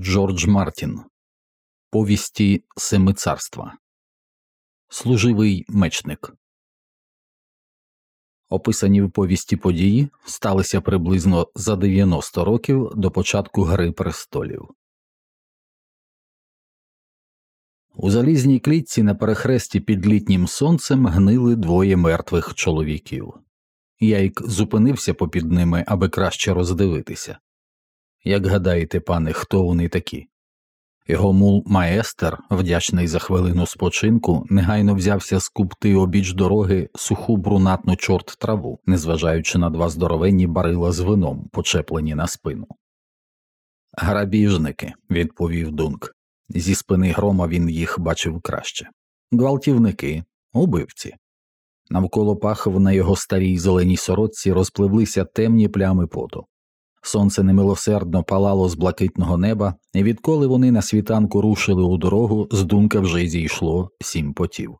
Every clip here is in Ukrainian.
Джордж Мартін Повісті Семи царства Служивий мечник Описані в повісті події сталися приблизно за 90 років до початку Гри престолів. У залізній клітці на перехресті під літнім сонцем гнили двоє мертвих чоловіків. Яйк зупинився попід ними, аби краще роздивитися. Як гадаєте, пане, хто вони такі? Його мул маестер, вдячний за хвилину спочинку, негайно взявся скупти обіч дороги суху брунатну чорт траву, незважаючи на два здоровенні барила з вином, почеплені на спину. Грабіжники, відповів Дунк. Зі спини грома він їх бачив краще. Гвалтівники, убивці. Навколо пахов на його старій зеленій сорочці розпливлися темні плями поту. Сонце немилосердно палало з блакитного неба, і відколи вони на світанку рушили у дорогу, з дунка вже зійшло сім потів.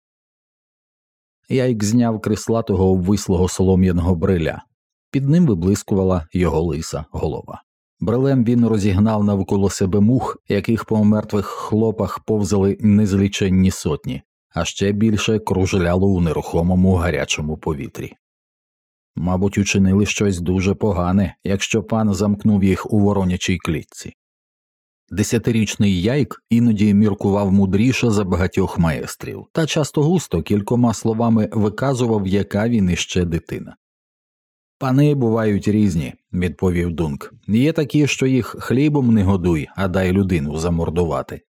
Яйк зняв крислатого обвислого солом'яного бриля, під ним виблискувала його лиса голова. Брелем він розігнав навколо себе мух, яких по мертвих хлопах повзали незліченні сотні, а ще більше кружляло у нерухомому гарячому повітрі. Мабуть, учинили щось дуже погане, якщо пан замкнув їх у воронячій клітці. Десятирічний яйк іноді міркував мудріше за багатьох маестрів, та часто густо кількома словами виказував, яка він іще дитина. Пани бувають різні, відповів Дунк. Є такі, що їх хлібом не годуй, а дай людину замордувати.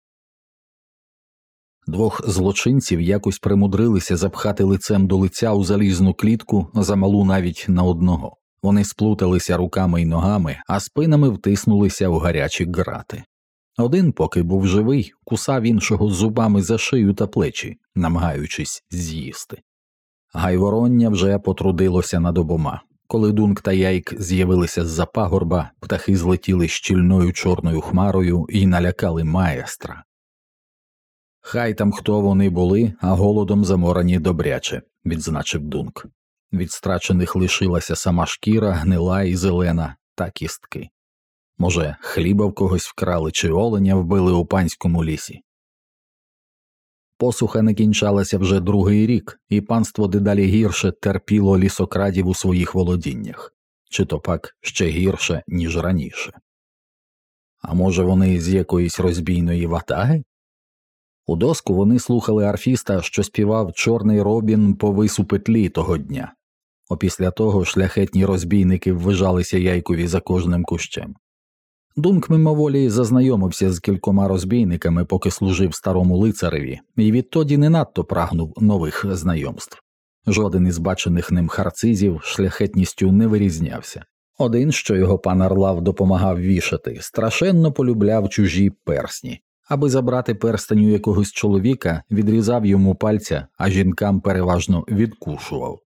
Двох злочинців якось примудрилися запхати лицем до лиця у залізну клітку замалу навіть на одного. Вони сплуталися руками й ногами, а спинами втиснулися в гарячі грати. Один, поки був живий, кусав іншого зубами за шию та плечі, намагаючись з'їсти. Гайвороння вже потрудилося над обома. Коли Дунк та Яйк з'явилися з за пагорба, птахи злетіли щільною чорною хмарою і налякали маестра. Хай там хто вони були, а голодом заморані добряче, відзначив Дунк. Від страчених лишилася сама шкіра, гнила і зелена та кістки. Може, хліба в когось вкрали чи оленя вбили у панському лісі. Посуха не кінчалася вже другий рік, і панство дедалі гірше терпіло лісокрадів у своїх володіннях, чи то пак ще гірше, ніж раніше. А може, вони з якоїсь розбійної ватаги? У доску вони слухали арфіста, що співав Чорний Робін по вису петлі того дня, опісля того шляхетні розбійники ввижалися яйкові за кожним кущем. Дунк мимоволі зазнайомився з кількома розбійниками, поки служив старому лицареві, і відтоді не надто прагнув нових знайомств. Жоден із бачених ним харцизів шляхетністю не вирізнявся. Один, що його пан Арлав допомагав вішати, страшенно полюбляв чужі персні. Аби забрати перстень у якогось чоловіка, відрізав йому пальця, а жінкам переважно відкушував.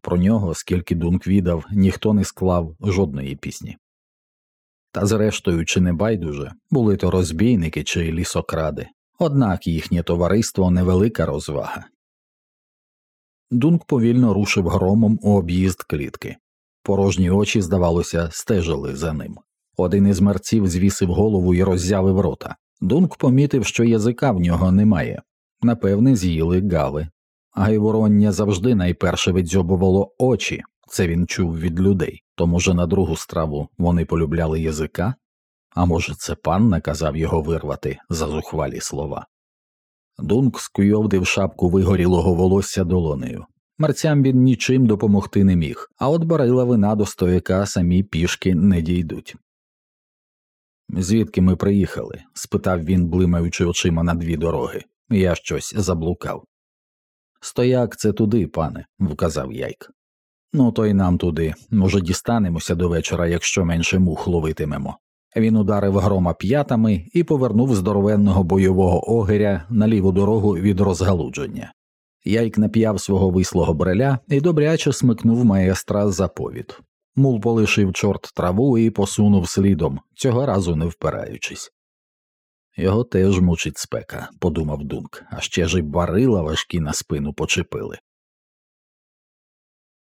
Про нього, скільки дунк віддав, ніхто не склав жодної пісні. Та зрештою, чи не байдуже, були то розбійники чи лісокради, однак їхнє товариство невелика розвага. Дунк повільно рушив громом у об'їзд клітки. Порожні очі, здавалося, стежили за ним. Один із мерців звісив голову і роззявив рота. Дунк помітив, що язика в нього немає. Напевне, з'їли гави. Гайвороння завжди найперше відзьобувало очі, це він чув від людей, то, може, на другу страву вони полюбляли язика, а може, це пан наказав його вирвати за зухвалі слова. Дунк скуйовдив шапку вигорілого волосся долонею. Мерцям він нічим допомогти не міг, а от барила вина до стояка самі пішки не дійдуть. Звідки ми приїхали? спитав він, блимаючи очима на дві дороги. Я щось заблукав. Стояк це туди, пане, вказав Яйк. Ну, то й нам туди. Може, дістанемося до вечора, якщо менше мух ловитимемо. Він ударив грома п'ятами і повернув здоровенного бойового огиря на ліву дорогу від розгалудження. Яйк нап'яв свого вислого бреля і добряче смикнув маестра за повід. Мул полишив чорт траву і посунув слідом, цього разу не впираючись. Його теж мучить спека, подумав Дунк, а ще ж і барила важкі на спину почепили.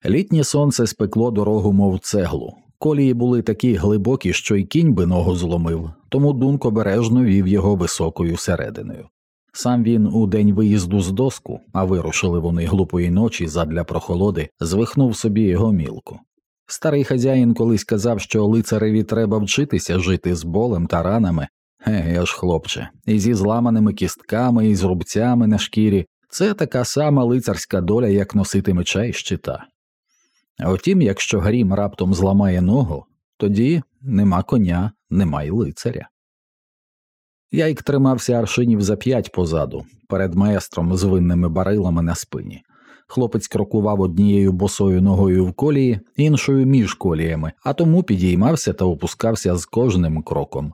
Літнє сонце спекло дорогу, мов цеглу, Колії були такі глибокі, що й кінь би ногу зломив, тому Дунк обережно вів його високою серединою. Сам він у день виїзду з доску, а вирушили вони глупої ночі задля прохолоди, звихнув собі його мілку. Старий хазяїн колись казав, що лицареві треба вчитися жити з болем та ранами. Еге ж, хлопче, і зі зламаними кістками, і з рубцями на шкірі. Це така сама лицарська доля, як носити меча і щита. А втім, якщо грім раптом зламає ногу, тоді нема коня, нема й лицаря. Яйк тримався аршинів за п'ять позаду, перед майстром з винними барилами на спині. Хлопець крокував однією босою ногою в колії, іншою між коліями, а тому підіймався та опускався з кожним кроком.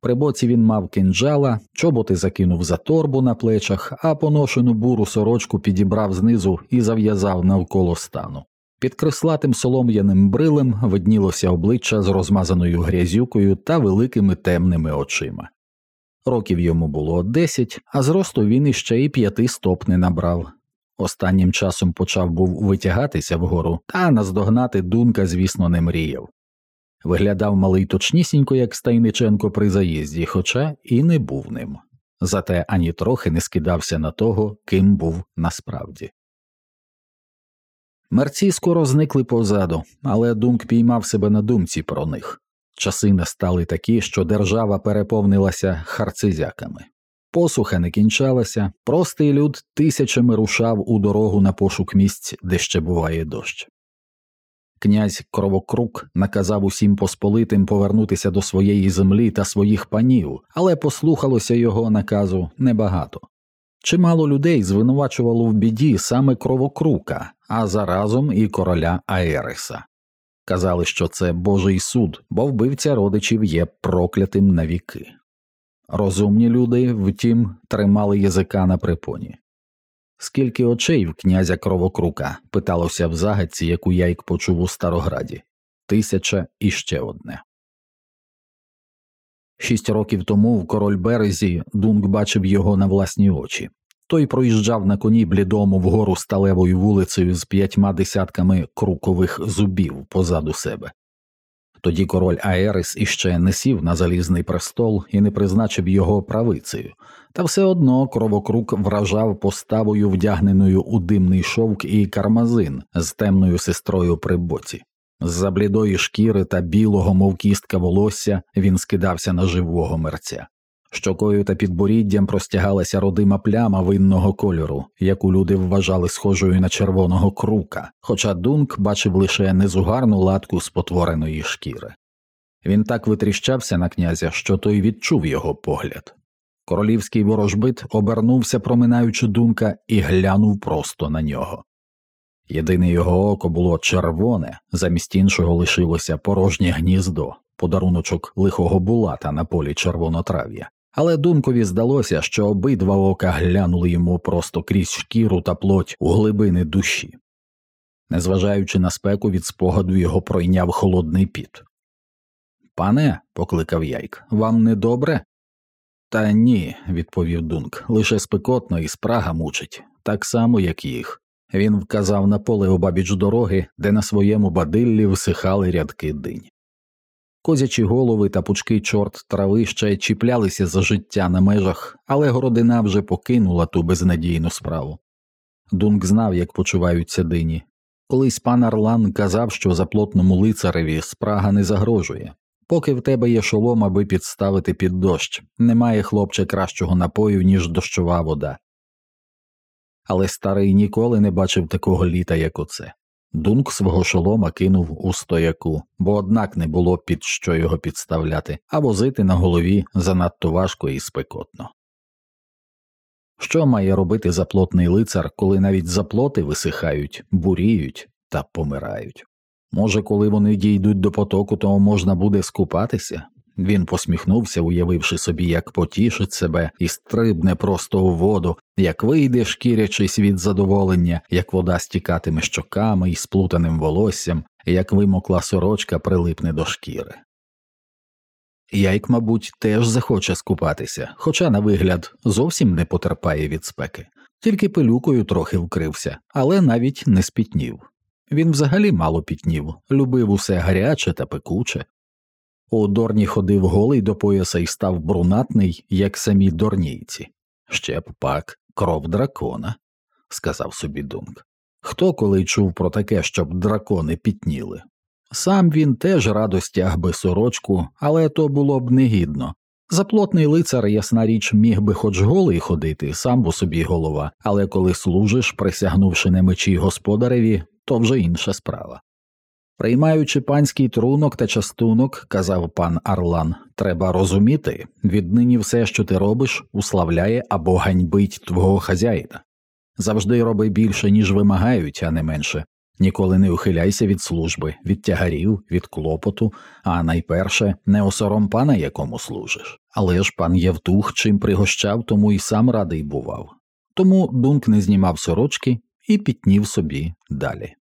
При боці він мав кинджала, чоботи закинув за торбу на плечах, а поношену буру сорочку підібрав знизу і зав'язав навколо стану. Під крислатим солом'яним брилем виднілося обличчя з розмазаною грязюкою та великими темними очима. Років йому було десять, а зросту він іще й п'яти стоп не набрав. Останнім часом почав був витягатися вгору, та наздогнати дунка, звісно, не мріяв. Виглядав малий точнісінько, як Стайниченко при заїзді, хоча і не був ним. Зате ані трохи не скидався на того, ким був насправді. Мерці скоро зникли позаду, але Дунк піймав себе на думці про них. Часи настали такі, що держава переповнилася харцизяками. Посуха не кінчалася, простий люд тисячами рушав у дорогу на пошук місць, де ще буває дощ. Князь Кровокрук наказав усім посполитим повернутися до своєї землі та своїх панів, але послухалося його наказу небагато. Чимало людей звинувачувало в біді саме кровокрука, а заразом і короля Аереса. Казали, що це Божий суд, бо вбивця родичів є проклятим навіки. Розумні люди, втім, тримали язика на припоні. Скільки очей в князя кровокрука? питалося в загадці, яку яйк почув у Старограді тисяча і ще одне. Шість років тому в король березі Дунк бачив його на власні очі. Той проїжджав на коні блідому вгору сталевою вулицею з п'ятьма десятками крукових зубів позаду себе. Тоді король Аерис іще не сів на залізний престол і не призначив його правицею, та все одно кровокрук вражав поставою, вдягненою у димний шовк і кармазин з темною сестрою при боці. З за блідої шкіри та білого, мов кістка волосся, він скидався на живого мерця. Щокою та підборіддям простягалася родима пляма винного кольору, яку люди вважали схожою на червоного крука, хоча Дунк бачив лише незугарну латку спотвореної шкіри. Він так витріщався на князя, що той відчув його погляд. Королівський ворожбит обернувся, проминаючи дунка, і глянув просто на нього. Єдине його око було червоне, замість іншого лишилося порожнє гніздо, подаруночок лихого булата на полі червонотрав'я але Дункові здалося, що обидва ока глянули йому просто крізь шкіру та плоть у глибини душі. Незважаючи на спеку, від спогаду його пройняв холодний піт. Пане, покликав Яйк, вам не добре? Та ні, відповів Дунк, лише спекотно і спрага мучить, так само, як їх. Він вказав на поле обабіч дороги, де на своєму бадиллі висихали рядки динь. Козячі голови та пучки чорт трави ще чіплялися за життя на межах, але городина вже покинула ту безнадійну справу. Дунк знав, як почуваються дині. Колись пан Арлан казав, що заплотному лицареві спрага не загрожує. Поки в тебе є шолом, аби підставити під дощ, немає хлопче кращого напою, ніж дощова вода. Але старий ніколи не бачив такого літа, як оце. Дунк свого шолома кинув у стояку, бо однак не було під що його підставляти, а возити на голові занадто важко і спекотно. Що має робити заплотний лицар, коли навіть заплоти висихають, буріють та помирають? Може, коли вони дійдуть до потоку, то можна буде скупатися? Він посміхнувся, уявивши собі, як потішить себе і стрибне просто у воду, як вийде, шкірячись від задоволення, як вода стікатиме щоками і сплутаним волоссям, як вимокла сорочка прилипне до шкіри. Яйк, мабуть, теж захоче скупатися, хоча, на вигляд, зовсім не потерпає від спеки, тільки пилюкою трохи вкрився, але навіть не спітнів. Він взагалі мало пітнів, любив усе гаряче та пекуче. У Дорні ходив голий до пояса і став брунатний, як самі дорнійці. Ще б пак кров дракона, сказав собі Дунк. Хто коли чув про таке, щоб дракони пітніли? Сам він теж радо стяг би сорочку, але то було б негідно. Заплотний лицар, ясна річ, міг би хоч голий ходити, сам бо собі голова, але коли служиш, присягнувши на мечі господареві, то вже інша справа. Приймаючи панський трунок та частунок, казав пан Арлан, треба розуміти віднині все, що ти робиш, уславляє або ганьбить твого хазяїна. Завжди роби більше, ніж вимагають, а не менше. Ніколи не ухиляйся від служби, від тягарів, від клопоту, а найперше не осором пана, якому служиш. Але ж пан Євтух чим пригощав, тому і сам радий бував. Тому Дунк не знімав сорочки і пітнів собі далі.